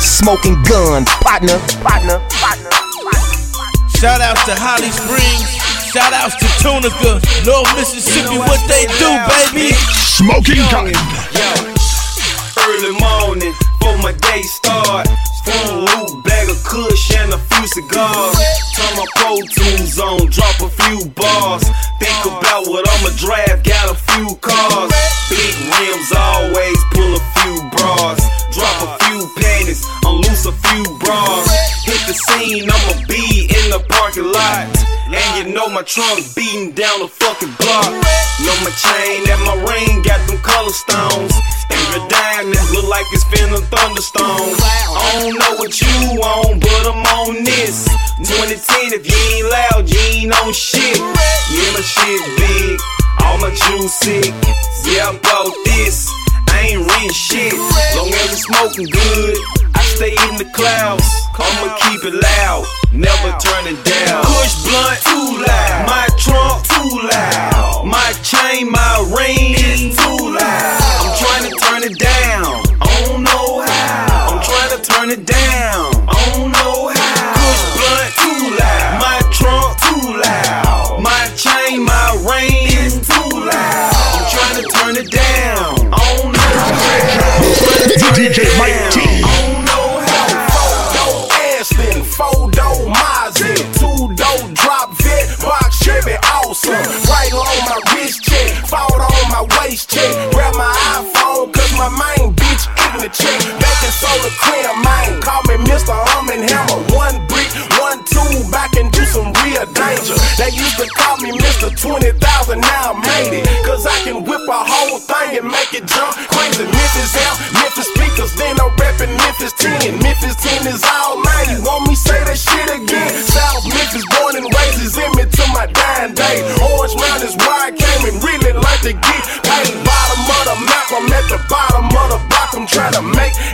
Smoking gun, partner, partner, partner. Shout outs to Holly Springs. Shout outs to Tunica, North Mississippi. What they do, baby? Smoking gun. Early morning, before my day start. Loop, bag of kush and a few cigars. Turn my Pro Tools on, drop a few bars. Think about what I'ma drive, got a few cars. Hit the scene, I'ma be in the parking lot. And you know my trunk beating down the fucking block. Know my chain and my ring got them color stones. Every diamond look like it's finna thunderstorm. I don't know what you on, but I'm on this. 2010, if you ain't loud, you ain't on shit. Yeah, my shit big, all my juice sick. Yeah, I bought this. Rent shit. Long as it's smoking good, I stay in the clouds. I'ma keep it loud, never turn it down. Push blunt, too loud. My trunk, too loud. My chain, my ring, is too loud. I'm trying to turn it down. I don't know how. I'm trying to turn it down. I don't know how. Too loud. My trunk, too loud. My chain, my ring, is too loud. I'm trying to turn it down. DJ Mike T. Awesome. Right on my wrist check, fall on my waist check. Grab my iPhone, cause my main bitch the check. Back in solar clear, man. Call me Mr. Hum Hammer. One brick, one two, back and do some real danger. They used to call me Mr. 20,000, now I made it.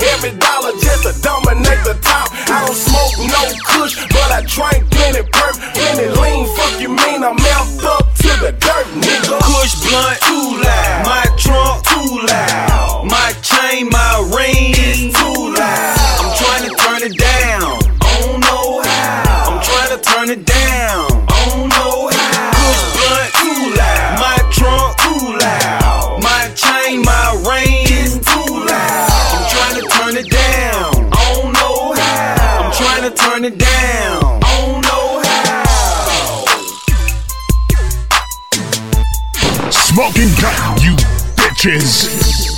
Every dollar just to dominate the top. I don't smoke no kush, but I drink plenty perp, plenty lean. Fuck you mean I'm out up to the dirt, nigga. Push blunt, too loud. My trunk, too loud. My chain, my ring, is too loud. I'm trying to turn it down. I don't know how. I'm trying to turn it down. Turn it down. Don't know how. Smoking gun, you bitches.